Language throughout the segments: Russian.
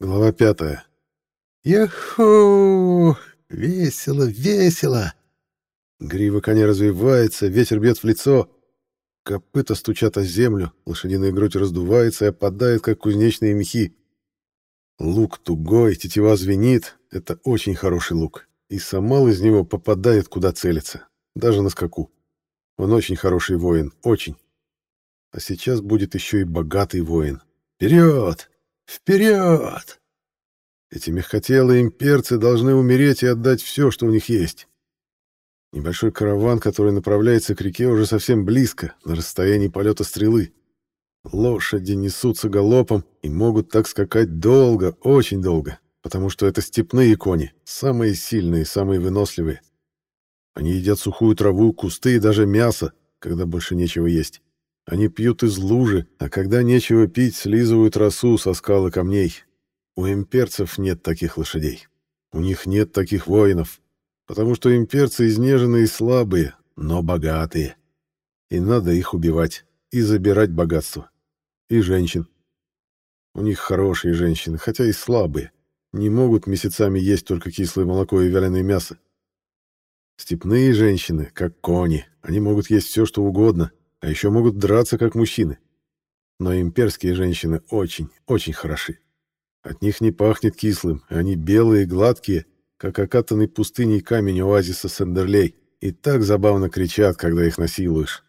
Глава пятая. Яху! Весело, весело! Грива коня развивается, ветер бьет в лицо. Копыта стучат о землю, лошадиная грудь раздувается и опадает, как кузнечные мехи. Лук тугой, тетива звенит. Это очень хороший лук. И Самал из него попадает, куда целится. Даже на скаку. Он очень хороший воин, очень. А сейчас будет еще и богатый воин. Вперед! Вперед! Эти мягкотелые имперцы должны умереть и отдать все, что у них есть. Небольшой караван, который направляется к реке, уже совсем близко, на расстоянии полета стрелы. Лошади несутся галопом и могут так скакать долго, очень долго, потому что это степные кони, самые сильные, самые выносливые. Они едят сухую траву, кусты и даже мясо, когда больше нечего есть. Они пьют из лужи, а когда нечего пить, слизывают росу со скалы камней. У имперцев нет таких лошадей. У них нет таких воинов, потому что имперцы изнеженные и слабые, но богатые. И надо их убивать и забирать богатство. И женщин. У них хорошие женщины, хотя и слабые. Не могут месяцами есть только кислое молоко и вяленое мясо. Степные женщины, как кони, они могут есть все, что угодно, а еще могут драться, как мужчины. Но имперские женщины очень, очень хороши. От них не пахнет кислым, они белые гладкие, как окатанный пустыней камень оазиса Сендерлей, и так забавно кричат, когда их насилуешь.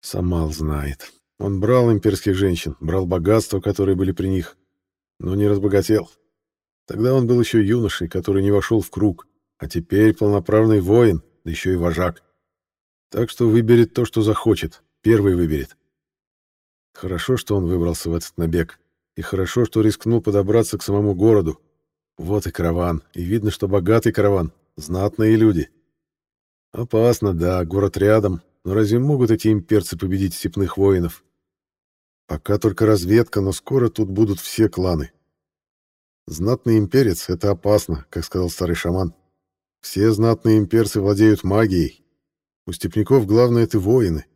Самал знает. Он брал имперских женщин, брал богатства, которые были при них, но не разбогател. Тогда он был еще юношей, который не вошел в круг, а теперь полноправный воин, да еще и вожак. Так что выберет то, что захочет. Первый выберет. Хорошо, что он выбрался в этот набег. И хорошо, что рискнул подобраться к самому городу. Вот и караван. И видно, что богатый караван. Знатные люди. Опасно, да, город рядом. Но разве могут эти имперцы победить степных воинов? Пока только разведка, но скоро тут будут все кланы. Знатный имперец — это опасно, как сказал старый шаман. Все знатные имперцы владеют магией, у степняков главное — это воины.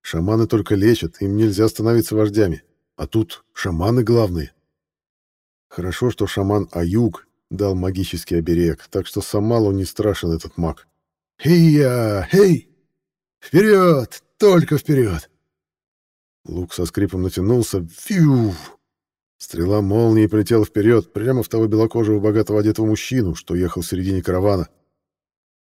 Шаманы только лечат, им нельзя становиться вождями. А тут шаманы главные. Хорошо, что шаман Аюг дал магический оберег, так что Самалу не страшен этот маг. «Хей-я! Хей! Вперед! Только вперед!» Лук со скрипом натянулся. Фью! Стрела молнии полетела вперед, прямо в того белокожего богатого одетого мужчину, что ехал в середине каравана.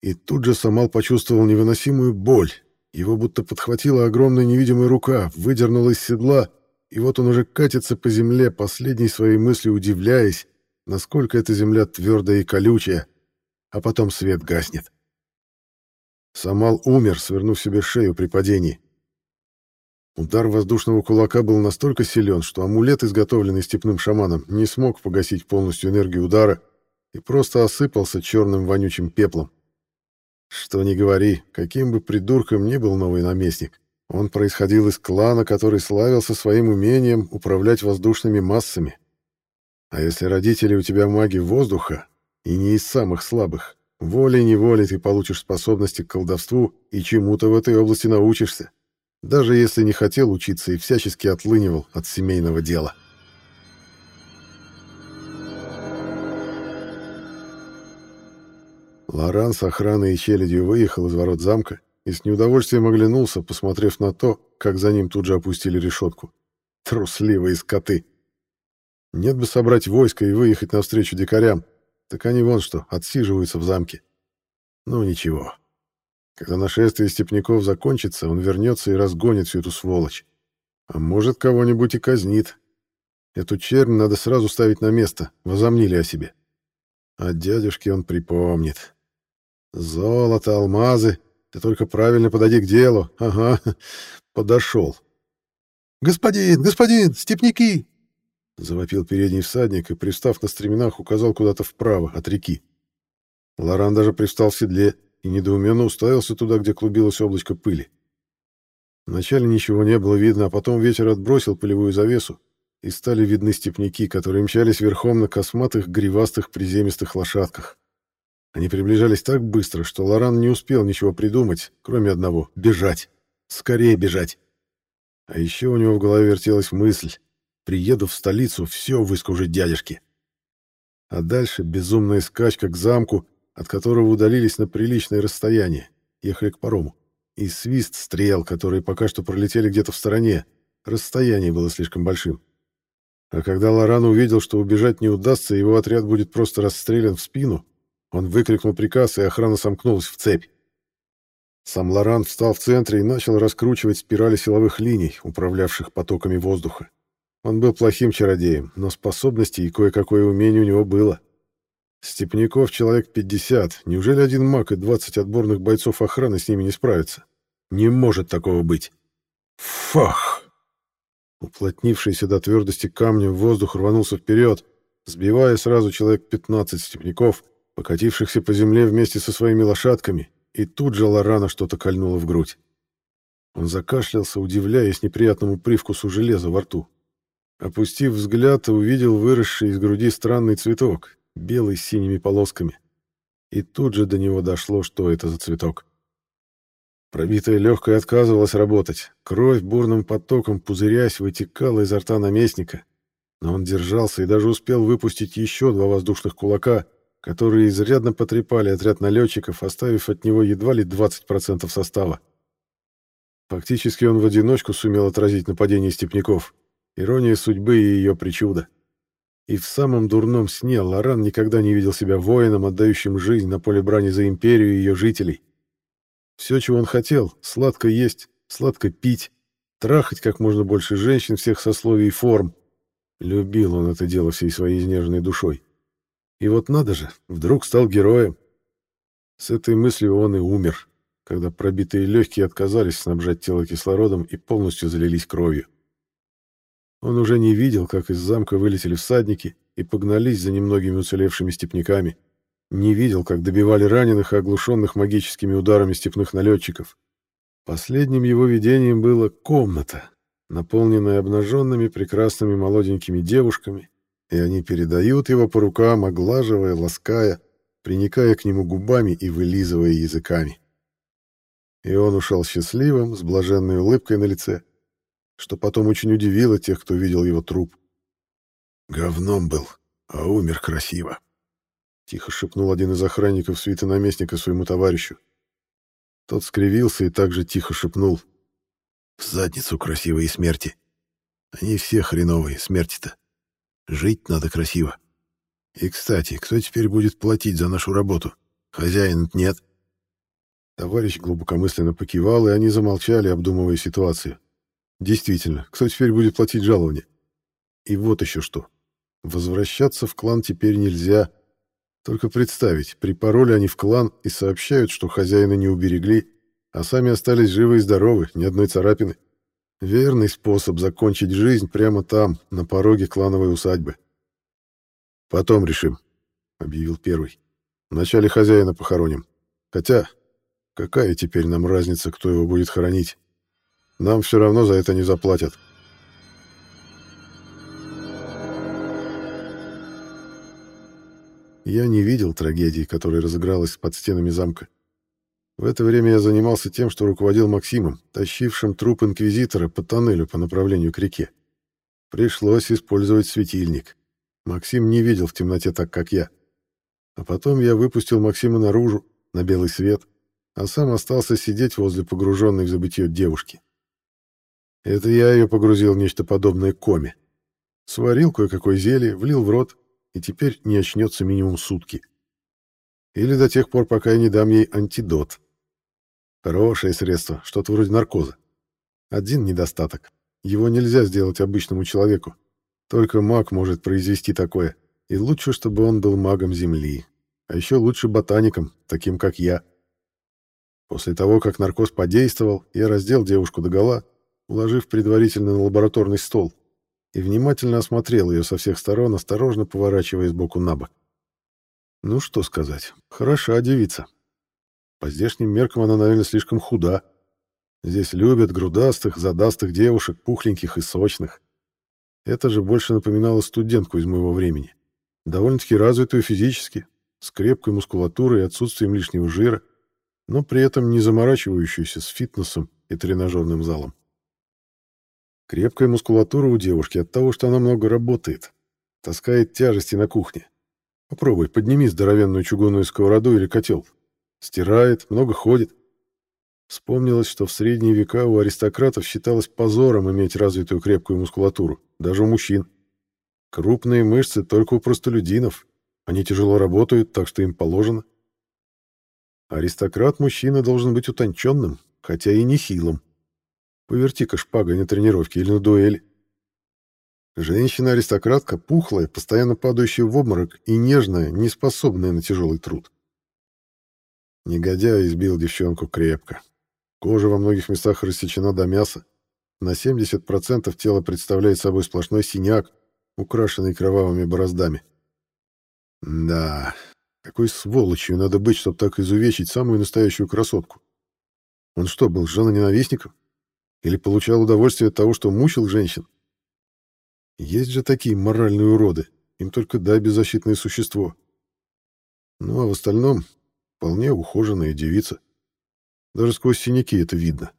И тут же Самал почувствовал невыносимую боль. Его будто подхватила огромная невидимая рука, выдернула из седла, и вот он уже катится по земле, последней своей мыслью удивляясь, насколько эта земля твердая и колючая, а потом свет гаснет. Самал умер, свернув себе шею при падении. Удар воздушного кулака был настолько силен, что амулет, изготовленный степным шаманом, не смог погасить полностью энергию удара и просто осыпался черным вонючим пеплом. Что ни говори, каким бы придурком ни был новый наместник, он происходил из клана, который славился своим умением управлять воздушными массами. А если родители у тебя маги воздуха, и не из самых слабых, волей-неволей ты получишь способности к колдовству и чему-то в этой области научишься, даже если не хотел учиться и всячески отлынивал от семейного дела. Лоран с охраной и челядью выехал из ворот замка и с неудовольствием оглянулся, посмотрев на то, как за ним тут же опустили решетку. Трусливые скоты! Нет бы собрать войско и выехать навстречу дикарям, так они вон что, отсиживаются в замке. Ну ничего. Когда нашествие степняков закончится, он вернется и разгонит всю эту сволочь. А может, кого-нибудь и казнит. Эту чернь надо сразу ставить на место, возомнили о себе. А дядюшке он припомнит. Золото, алмазы. Ты только правильно подойди к делу. Ага, подошел. «Господин, господин, степняки!» Завопил передний всадник и, пристав на стременах, указал куда-то вправо, от реки. Лоран даже пристал в седле и недоуменно уставился туда, где клубилось облачко пыли. Вначале ничего не было видно, а потом ветер отбросил пылевую завесу, и стали видны степняки, которые мчались верхом на косматых, гривастых, приземистых лошадках. Они приближались так быстро, что Лоран не успел ничего придумать, кроме одного — бежать. Скорее бежать. А еще у него в голове вертелась мысль. Приеду в столицу, все выскажу дядюшке. А дальше безумная скачка к замку, от которого удалились на приличное расстояние, ехали к парому. И свист стрел, которые пока что пролетели где-то в стороне. Расстояние было слишком большим. А когда Лоран увидел, что убежать не удастся, его отряд будет просто расстрелян в спину, он выкрикнул приказ, и охрана сомкнулась в цепь. Сам Лоран встал в центре и начал раскручивать спирали силовых линий, управлявших потоками воздуха. Он был плохим чародеем, но способности и кое-какое умение у него было. Степняков человек 50. Неужели один маг и 20 отборных бойцов охраны с ними не справятся? Не может такого быть. Фах! Уплотнившийся до твердости камнем воздух рванулся вперед, сбивая сразу человек 15 степняков, покатившихся по земле вместе со своими лошадками, и тут же Лорана что-то кольнуло в грудь. Он закашлялся, удивляясь неприятному привкусу железа во рту. Опустив взгляд, увидел выросший из груди странный цветок, белый с синими полосками. И тут же до него дошло, что это за цветок. Пробитая легкая отказывалась работать. Кровь бурным потоком, пузырясь, вытекала изо рта наместника. Но он держался и даже успел выпустить еще два воздушных кулака, которые изрядно потрепали отряд налетчиков, оставив от него едва ли 20% состава. Фактически он в одиночку сумел отразить нападение степняков. Ирония судьбы и ее причуда. И в самом дурном сне Лоран никогда не видел себя воином, отдающим жизнь на поле брани за империю и ее жителей. Все, чего он хотел — сладко есть, сладко пить, трахать как можно больше женщин всех сословий и форм. Любил он это дело всей своей изнеженной душой. И вот надо же, вдруг стал героем. С этой мыслью он и умер, когда пробитые легкие отказались снабжать тело кислородом и полностью залились кровью. Он уже не видел, как из замка вылетели всадники и погнались за немногими уцелевшими степняками. Не видел, как добивали раненых и оглушенных магическими ударами степных налетчиков. Последним его видением была комната, наполненная обнаженными прекрасными молоденькими девушками, и они передают его по рукам, оглаживая, лаская, приникая к нему губами и вылизывая языками. И он ушел счастливым, с блаженной улыбкой на лице, что потом очень удивило тех, кто видел его труп. «Говном был, а умер красиво», — тихо шепнул один из охранников свиты наместника своему товарищу. Тот скривился и также тихо шепнул. «В задницу красивые смерти. Они все хреновые, смерти-то». Жить надо красиво. И, кстати, кто теперь будет платить за нашу работу? Хозяин нет. Товарищ глубокомысленно покивал, и они замолчали, обдумывая ситуацию. Действительно, кто теперь будет платить жалование? И вот еще что. Возвращаться в клан теперь нельзя. Только представить, при пароле они в клан и сообщают, что хозяина не уберегли, а сами остались живы и здоровы, ни одной царапины. Верный способ закончить жизнь прямо там, на пороге клановой усадьбы. «Потом решим», — объявил первый. «Вначале хозяина похороним. Хотя, какая теперь нам разница, кто его будет хоронить? Нам все равно за это не заплатят». Я не видел трагедии, которая разыгралась под стенами замка. В это время я занимался тем, что руководил Максимом, тащившим труп инквизитора по тоннелю по направлению к реке. Пришлось использовать светильник. Максим не видел в темноте так, как я. А потом я выпустил Максима наружу, на белый свет, а сам остался сидеть возле погруженной в забытье девушки. Это я ее погрузил в нечто подобное коме. Сварил кое-какое зелье, влил в рот, и теперь не очнется минимум сутки. Или до тех пор, пока я не дам ей антидот. Хорошее средство, что-то вроде наркоза. Один недостаток. Его нельзя сделать обычному человеку. Только маг может произвести такое. И лучше, чтобы он был магом Земли. А еще лучше ботаником, таким как я. После того, как наркоз подействовал, я раздел девушку догола, уложив предварительно на лабораторный стол, и внимательно осмотрел ее со всех сторон, осторожно поворачивая сбоку на бок. Ну, что сказать, хороша девица. По здешним меркам она, наверное, слишком худа. Здесь любят грудастых, задастых девушек, пухленьких и сочных. Это же больше напоминало студентку из моего времени. Довольно-таки развитую физически, с крепкой мускулатурой и отсутствием лишнего жира, но при этом не заморачивающуюся с фитнесом и тренажерным залом. Крепкая мускулатура у девушки от того, что она много работает. Таскает тяжести на кухне. Попробуй, подними здоровенную чугунную сковороду или котел. Стирает, много ходит. Вспомнилось, что в средние века у аристократов считалось позором иметь развитую крепкую мускулатуру, даже у мужчин. Крупные мышцы только у простолюдинов. Они тяжело работают, так что им положено. Аристократ-мужчина должен быть утонченным, хотя и не хилым. Поверти-ка шпагой на тренировке или на дуэли. Женщина-аристократка пухлая, постоянно падающая в обморок и нежная, не способная на тяжелый труд. Негодяй избил девчонку крепко. Кожа во многих местах рассечена до мяса. На 70% тело представляет собой сплошной синяк, украшенный кровавыми бороздами. Да, какой сволочью надо быть, чтобы так изувечить самую настоящую красотку. Он что, был жена-ненавистником? Или получал удовольствие от того, что мучил женщин? Есть же такие моральные уроды. Им только дай беззащитное существо. Ну, а в остальном вполне ухоженная девица. Даже сквозь синяки это видно.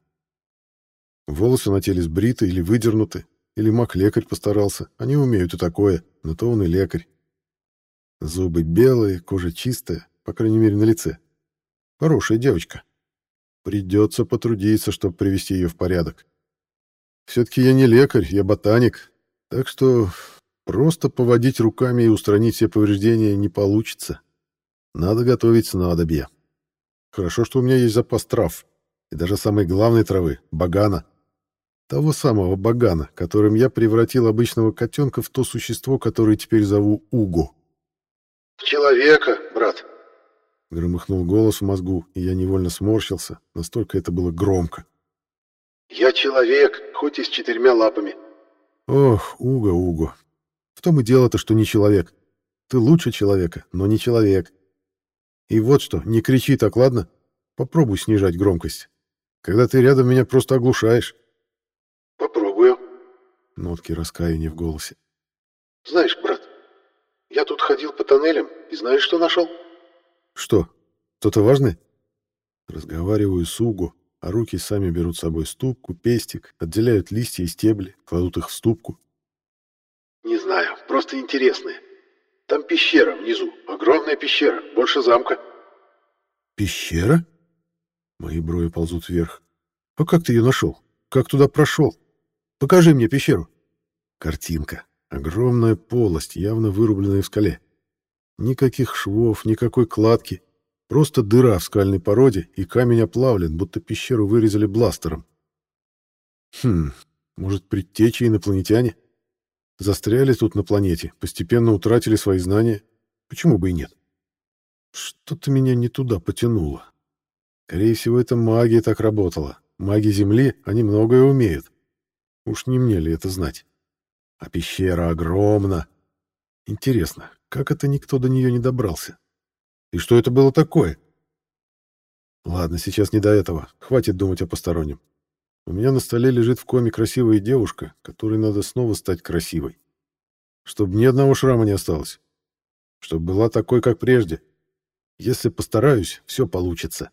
Волосы на теле сбриты или выдернуты, или маг-лекарь постарался. Они умеют и такое, но то он и лекарь. Зубы белые, кожа чистая, по крайней мере, на лице. Хорошая девочка. Придется потрудиться, чтобы привести ее в порядок. Все-таки я не лекарь, я ботаник, так что просто поводить руками и устранить все повреждения не получится. Надо готовить снадобье. Хорошо, что у меня есть запас трав. И даже самой главной травы — багана. Того самого багана, которым я превратил обычного котенка в то существо, которое теперь зову Уго. «В человека, брат!» Громыхнул голос в мозгу, и я невольно сморщился, настолько это было громко. «Я человек, хоть и с четырьмя лапами». Ох, Уго, Уго. В том и дело-то, что не человек. Ты лучше человека, но не человек. И вот что, не кричи так, ладно? Попробуй снижать громкость. Когда ты рядом, меня просто оглушаешь. Попробую. Нотки раскаяния в голосе. Знаешь, брат, я тут ходил по тоннелям, и знаешь, что нашел? Что, что-то важное? Разговариваю с Уго, а руки сами берут с собой ступку, пестик, отделяют листья и стебли, кладут их в ступку. Не знаю, просто интересные. Там пещера внизу, огромная пещера, больше замка. Пещера? Мои брови ползут вверх. А как ты ее нашел? Как туда прошел? Покажи мне пещеру. Картинка. Огромная полость, явно вырубленная в скале. Никаких швов, никакой кладки. Просто дыра в скальной породе, и камень оплавлен, будто пещеру вырезали бластером. Хм, может, предтечи инопланетяне? Застряли тут на планете, постепенно утратили свои знания. Почему бы и нет? Что-то меня не туда потянуло. Скорее всего, это магия так работала. Маги Земли, они многое умеют. Уж не мне ли это знать? А пещера огромна. Интересно, как это никто до нее не добрался? И что это было такое? Ладно, сейчас не до этого. Хватит думать о постороннем. У меня на столе лежит в коме красивая девушка, которой надо снова стать красивой. Чтобы ни одного шрама не осталось. Чтобы была такой, как прежде. Если постараюсь, все получится.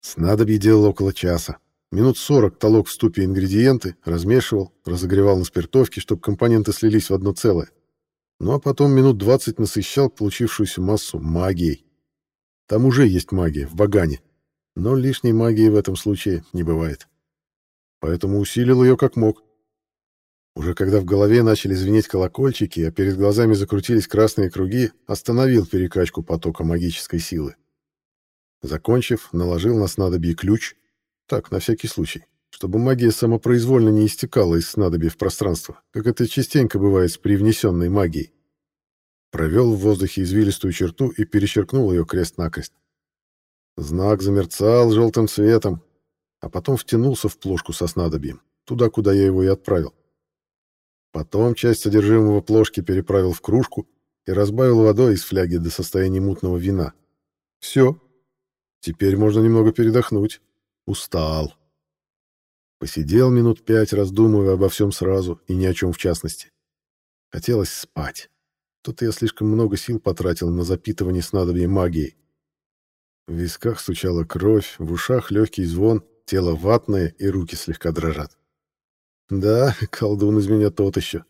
Снадобье делал около часа. Минут сорок толок в ступе ингредиенты, размешивал, разогревал на спиртовке, чтобы компоненты слились в одно целое. Ну а потом минут двадцать насыщал получившуюся массу магией. Там уже есть магия, в багане. Но лишней магии в этом случае не бывает. Поэтому усилил ее как мог. Уже когда в голове начали звенеть колокольчики, а перед глазами закрутились красные круги, остановил перекачку потока магической силы. Закончив, наложил на снадобье ключ, так, на всякий случай, чтобы магия самопроизвольно не истекала из снадобья в пространство, как это частенько бывает с привнесенной магией. Провел в воздухе извилистую черту и перечеркнул ее крест-накрест. Знак замерцал желтым цветом, а потом втянулся в плошку со снадобьем, туда, куда я его и отправил. Потом часть содержимого плошки переправил в кружку и разбавил водой из фляги до состояния мутного вина. Все. Теперь можно немного передохнуть. Устал. Посидел минут пять, раздумывая обо всем сразу и ни о чем в частности. Хотелось спать. Тут я слишком много сил потратил на запитывание снадобья магией. В висках стучала кровь, в ушах легкий звон, тело ватное и руки слегка дрожат. Да, колдун из меня тот еще.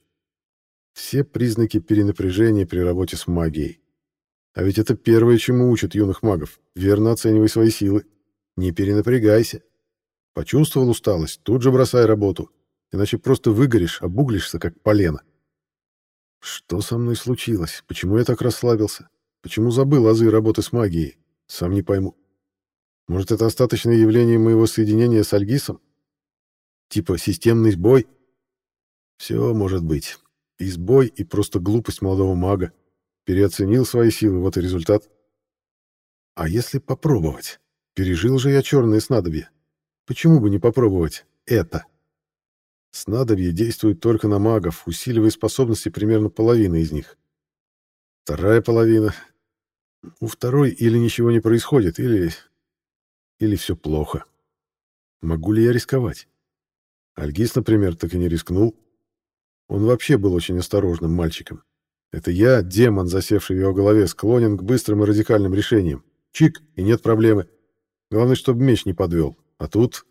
Все признаки перенапряжения при работе с магией. А ведь это первое, чему учат юных магов. Верно оценивай свои силы. Не перенапрягайся. Почувствовал усталость, тут же бросай работу. Иначе просто выгоришь, обуглишься, как полено. Что со мной случилось? Почему я так расслабился? Почему забыл азы работы с магией? Сам не пойму. Может, это остаточное явление моего соединения с Альгисом? Типа системный сбой? Все может быть. И сбой, и просто глупость молодого мага. Переоценил свои силы, вот и результат. А если попробовать? Пережил же я черные снадобья. Почему бы не попробовать это? Снадобье действует только на магов, усиливая способности примерно половины из них. Вторая половина. У второй или ничего не происходит, или... Или все плохо. Могу ли я рисковать? Альгис, например, так и не рискнул. Он вообще был очень осторожным мальчиком. Это я, демон, засевший в его голове, склонен к быстрым и радикальным решениям. Чик, и нет проблемы. Главное, чтобы меч не подвел. А тут...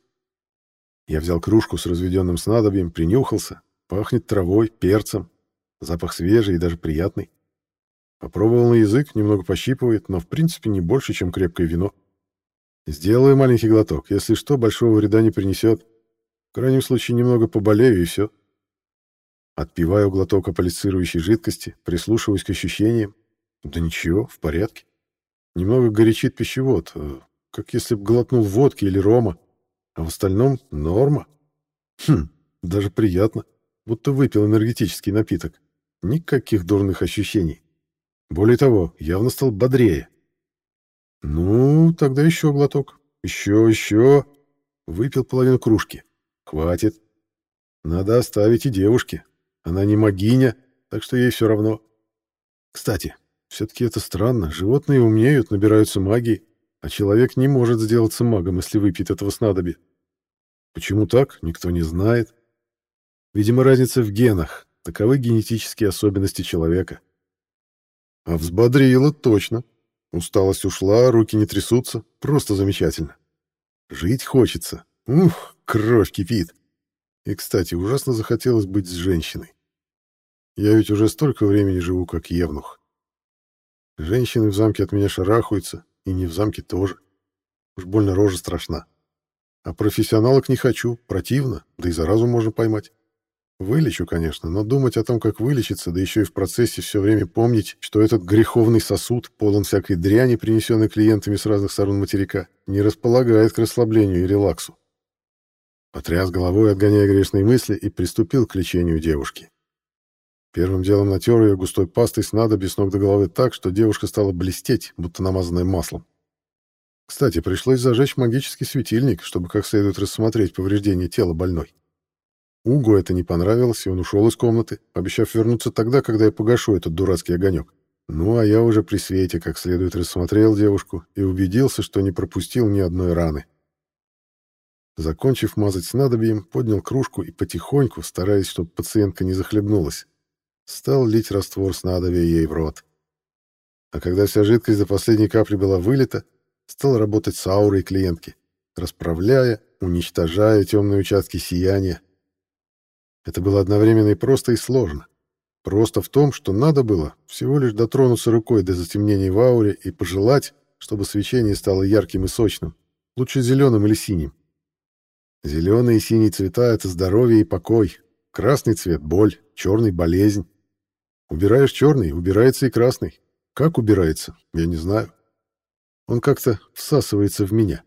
Я взял кружку с разведенным снадобьем, принюхался. Пахнет травой, перцем. Запах свежий и даже приятный. Попробовал на язык, немного пощипывает, но в принципе не больше, чем крепкое вино. Сделаю маленький глоток. Если что, большого вреда не принесет. В крайнем случае, немного поболею, и все. Отпиваю глоток аполицирующей жидкости, прислушиваюсь к ощущениям. Да ничего, в порядке. Немного горячит пищевод, э, как если бы глотнул водки или рома. А в остальном норма. Хм, даже приятно. Будто выпил энергетический напиток. Никаких дурных ощущений. Более того, явно стал бодрее. Ну, тогда еще глоток. Еще, еще. Выпил половину кружки. Хватит. Надо оставить и девушке. Она не магиня, так что ей все равно. Кстати, все-таки это странно. Животные умеют, набираются магии. А человек не может сделаться магом, если выпьет этого снадобья. Почему так, никто не знает. Видимо, разница в генах. Таковы генетические особенности человека. А взбодрило точно. Усталость ушла, руки не трясутся. Просто замечательно. Жить хочется. Ух, кровь кипит. И, кстати, ужасно захотелось быть с женщиной. Я ведь уже столько времени живу, как Евнух. Женщины в замке от меня шарахаются, и не в замке тоже. Уж больно рожа страшна. А профессионалок не хочу, противно, да и заразу можно поймать. Вылечу, конечно, но думать о том, как вылечиться, да еще и в процессе все время помнить, что этот греховный сосуд полон всякой дряни, принесенной клиентами с разных сторон материка, не располагает к расслаблению и релаксу. Потряс головой, отгоняя грешные мысли, и приступил к лечению девушки. Первым делом натер ее густой пастой с надоби с ног до головы так, что девушка стала блестеть, будто намазанная маслом. Кстати, пришлось зажечь магический светильник, чтобы как следует рассмотреть повреждения тела больной. Угу это не понравилось, и он ушел из комнаты, обещав вернуться тогда, когда я погашу этот дурацкий огонек. Ну, а я уже при свете как следует рассмотрел девушку и убедился, что не пропустил ни одной раны. Закончив мазать снадобьем, поднял кружку и потихоньку, стараясь, чтобы пациентка не захлебнулась, стал лить раствор снадобья ей в рот. А когда вся жидкость до последней капли была вылита, стал работать с аурой клиентки, расправляя, уничтожая темные участки сияния. Это было одновременно и просто, и сложно. Просто в том, что надо было всего лишь дотронуться рукой до затемнений в ауре и пожелать, чтобы свечение стало ярким и сочным, лучше зеленым или синим. Зеленый и синий цвета — это здоровье и покой, красный цвет — боль, черный — болезнь, Убираешь черный, убирается и красный. Как убирается, я не знаю. Он как-то всасывается в меня.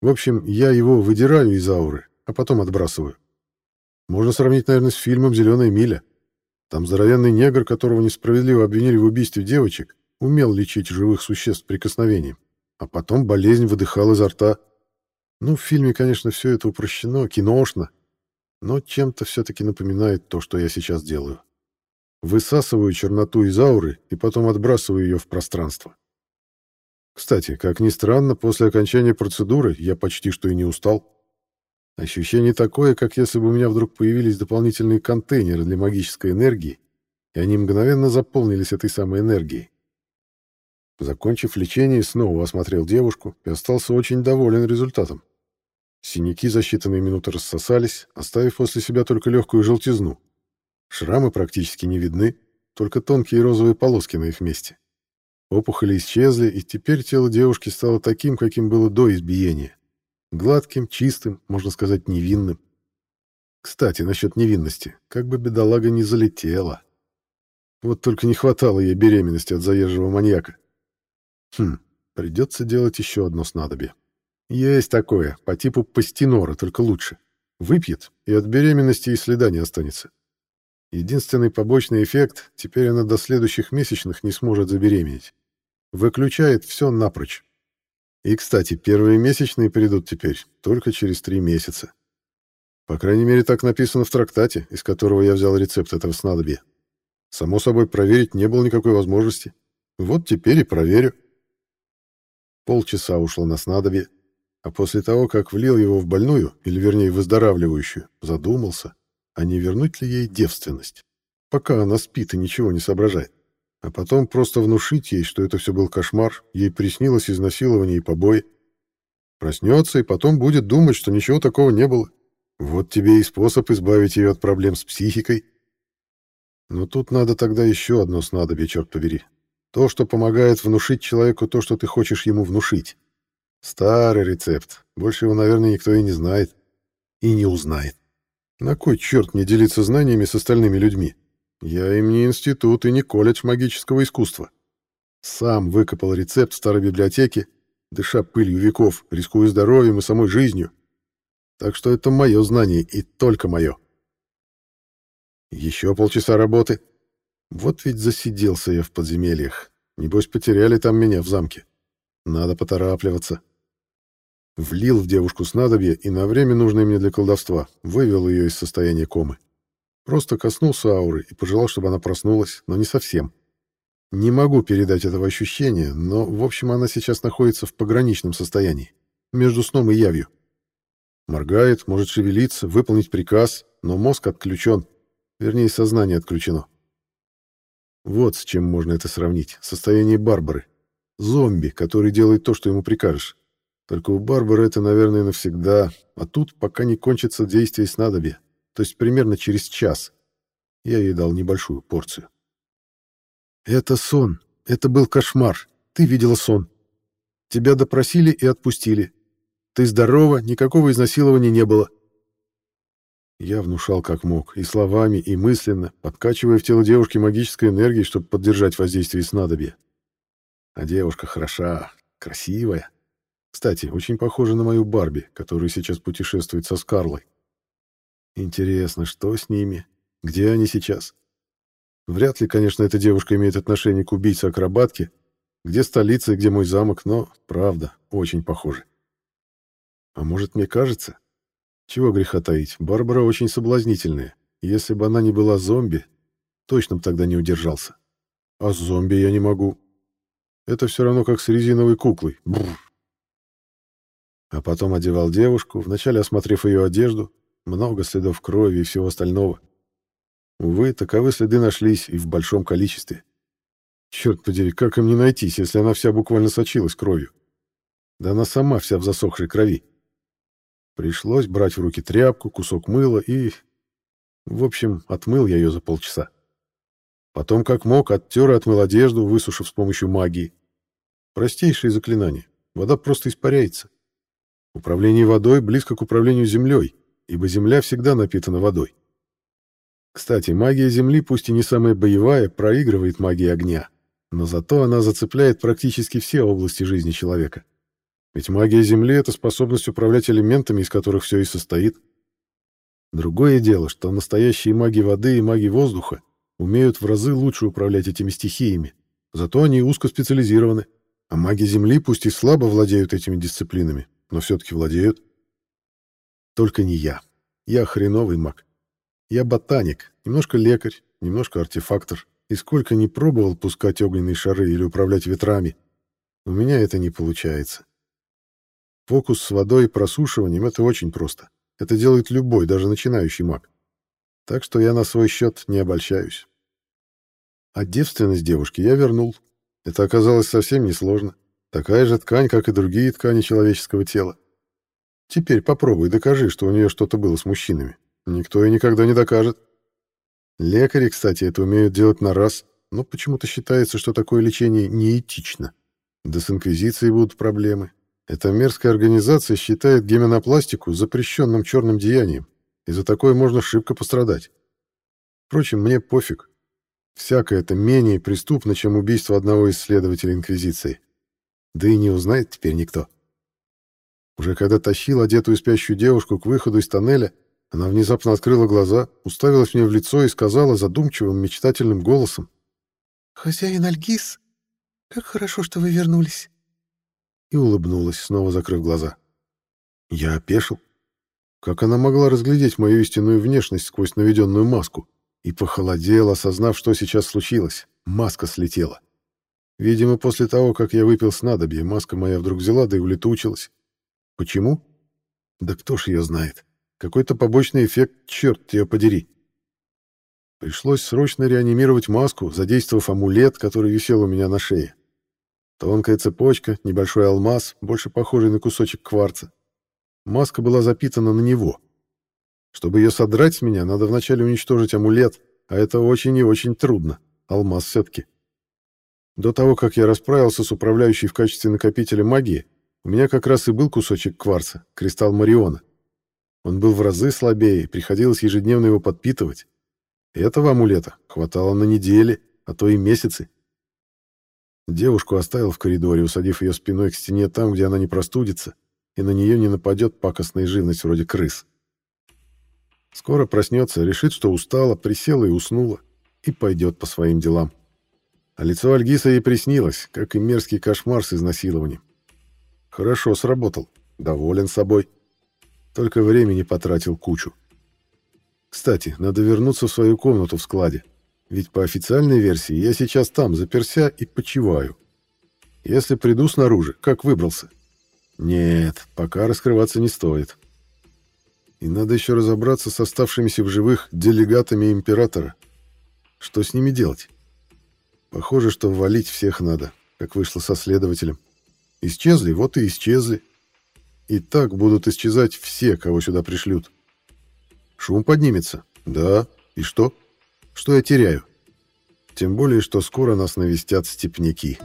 В общем, я его выдираю из ауры, а потом отбрасываю. Можно сравнить, наверное, с фильмом «Зеленая миля». Там здоровенный негр, которого несправедливо обвинили в убийстве девочек, умел лечить живых существ прикосновением, а потом болезнь выдыхал изо рта. Ну, в фильме, конечно, все это упрощено, киношно, но чем-то все-таки напоминает то, что я сейчас делаю. Высасываю черноту из ауры и потом отбрасываю ее в пространство. Кстати, как ни странно, после окончания процедуры я почти что и не устал. Ощущение такое, как если бы у меня вдруг появились дополнительные контейнеры для магической энергии, и они мгновенно заполнились этой самой энергией. Закончив лечение, снова осмотрел девушку и остался очень доволен результатом. Синяки за считанные минуты рассосались, оставив после себя только легкую желтизну. Шрамы практически не видны, только тонкие розовые полоски на их месте. Опухоли исчезли, и теперь тело девушки стало таким, каким было до избиения. Гладким, чистым, можно сказать, невинным. Кстати, насчет невинности. Как бы бедолага не залетела. Вот только не хватало ей беременности от заезжего маньяка. Хм, придется делать еще одно снадобье. Есть такое, по типу пастинора, только лучше. Выпьет, и от беременности и следа не останется. Единственный побочный эффект — теперь она до следующих месячных не сможет забеременеть. Выключает все напрочь. И, кстати, первые месячные придут теперь только через три месяца. По крайней мере, так написано в трактате, из которого я взял рецепт этого снадобья. Само собой, проверить не было никакой возможности. Вот теперь и проверю. Полчаса ушло на снадобье, а после того, как влил его в больную, или вернее выздоравливающую, задумался, а не вернуть ли ей девственность, пока она спит и ничего не соображает. А потом просто внушить ей, что это все был кошмар, ей приснилось изнасилование и побои. Проснется и потом будет думать, что ничего такого не было. Вот тебе и способ избавить ее от проблем с психикой. Но тут надо тогда еще одно снадобье, черт побери. То, что помогает внушить человеку то, что ты хочешь ему внушить. Старый рецепт. Больше его, наверное, никто и не знает. И не узнает. На кой черт мне делиться знаниями с остальными людьми? Я им не институт и не колледж магического искусства. Сам выкопал рецепт в старой библиотеке, дыша пылью веков, рискуя здоровьем и самой жизнью, так что это мое знание и только мое. Еще полчаса работы. Вот ведь засиделся я в подземельях. Небось, потеряли там меня в замке. Надо поторапливаться. Влил в девушку снадобье и на время, нужное мне для колдовства, вывел ее из состояния комы. Просто коснулся ауры и пожелал, чтобы она проснулась, но не совсем. Не могу передать этого ощущения, но, в общем, она сейчас находится в пограничном состоянии, между сном и явью. Моргает, может шевелиться, выполнить приказ, но мозг отключен, вернее, сознание отключено. Вот с чем можно это сравнить. Состояние Барбары. Зомби, который делает то, что ему прикажешь. Только у Барбары это, наверное, навсегда, а тут пока не кончится действие снадобья, то есть примерно через час. Я ей дал небольшую порцию. «Это сон. Это был кошмар. Ты видела сон. Тебя допросили и отпустили. Ты здорова, никакого изнасилования не было. Я внушал как мог, и словами, и мысленно, подкачивая в тело девушки магической энергией, чтобы поддержать воздействие снадобья. А девушка хороша, красивая. Кстати, очень похожа на мою Барби, которая сейчас путешествует со Скарлой. Интересно, что с ними? Где они сейчас? Вряд ли, конечно, эта девушка имеет отношение к убийце-акробатке. Где столица и где мой замок, но, правда, очень похожи. А может, мне кажется? Чего греха таить, Барбара очень соблазнительная. Если бы она не была зомби, точно бы тогда не удержался. А с зомби я не могу. Это все равно как с резиновой куклой. Бррр. А потом одевал девушку, вначале осмотрев ее одежду, много следов крови и всего остального. Увы, таковы следы нашлись и в большом количестве. Черт подери, как им не найтись, если она вся буквально сочилась кровью? Да она сама вся в засохшей крови. Пришлось брать в руки тряпку, кусок мыла и... В общем, отмыл я ее за полчаса. Потом, как мог, оттер и отмыл одежду, высушив с помощью магии. Простейшее заклинание. Вода просто испаряется. Управление водой близко к управлению землей, ибо земля всегда напитана водой. Кстати, магия земли, пусть и не самая боевая, проигрывает магии огня, но зато она зацепляет практически все области жизни человека. Ведь магия Земли — это способность управлять элементами, из которых все и состоит. Другое дело, что настоящие маги воды и маги воздуха умеют в разы лучше управлять этими стихиями, зато они узкоспециализированы, а маги Земли пусть и слабо владеют этими дисциплинами, но все-таки владеют. Только не я. Я хреновый маг. Я ботаник, немножко лекарь, немножко артефактор, и сколько не пробовал пускать огненные шары или управлять ветрами, у меня это не получается. Фокус с водой и просушиванием — это очень просто. Это делает любой, даже начинающий маг. Так что я на свой счет не обольщаюсь. А девственность девушки я вернул. Это оказалось совсем несложно. Такая же ткань, как и другие ткани человеческого тела. Теперь попробуй докажи, что у нее что-то было с мужчинами. Никто и никогда не докажет. Лекари, кстати, это умеют делать на раз, но почему-то считается, что такое лечение неэтично. Да с инквизицией будут проблемы. Эта мерзкая организация считает гименопластику запрещенным черным деянием, и за такое можно шибко пострадать. Впрочем, мне пофиг. Всякое это менее преступно, чем убийство одного из следователей Инквизиции. Да и не узнает теперь никто. Уже когда тащил одетую спящую девушку к выходу из тоннеля, она внезапно открыла глаза, уставилась мне в лицо и сказала задумчивым, мечтательным голосом. «Хозяин Альгиз, как хорошо, что вы вернулись!» И улыбнулась, снова закрыв глаза. Я опешил. Как она могла разглядеть мою истинную внешность сквозь наведенную маску? И похолодел, осознав, что сейчас случилось. Маска слетела. Видимо, после того, как я выпил снадобье, маска моя вдруг взяла да и улетучилась. Почему? Да кто ж ее знает. Какой-то побочный эффект, черт ее подери. Пришлось срочно реанимировать маску, задействовав амулет, который висел у меня на шее. Тонкая цепочка, небольшой алмаз, больше похожий на кусочек кварца. Маска была запитана на него. Чтобы ее содрать с меня, надо вначале уничтожить амулет, а это очень и очень трудно. Алмаз все-таки. До того, как я расправился с управляющей в качестве накопителя магии, у меня как раз и был кусочек кварца, кристалл Мариона. Он был в разы слабее, приходилось ежедневно его подпитывать. Этого амулета хватало на недели, а то и месяцы. Девушку оставил в коридоре, усадив ее спиной к стене там, где она не простудится, и на нее не нападет пакостная живность вроде крыс. Скоро проснется, решит, что устала, присела и уснула, и пойдет по своим делам. А лицо Альгиса ей приснилось, как и мерзкий кошмар с изнасилованием. Хорошо сработал, доволен собой. Только времени потратил кучу. Кстати, надо вернуться в свою комнату в складе. Ведь по официальной версии я сейчас там, заперся и почиваю. Если приду снаружи, как выбрался? Нет, пока раскрываться не стоит. И надо еще разобраться с оставшимися в живых делегатами императора. Что с ними делать? Похоже, что валить всех надо, как вышло со следователем. Исчезли, вот и исчезли. И так будут исчезать все, кого сюда пришлют. Шум поднимется. Да. И что? Что я теряю? Тем более, что скоро нас навестят степняки.